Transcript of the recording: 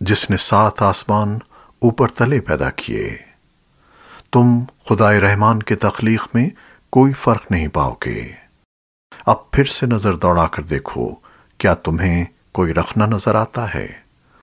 جس نے سات آسمان اوپر تلے پیدا کیے۔ تم خدائے رحمان کے تخلیق میں کوئی فرق نہیں پاؤ گے۔ اب پھر سے نظر دوڑا کر دیکھو، کیا تمہیں کوئی رکھنا نظر آتا ہے؟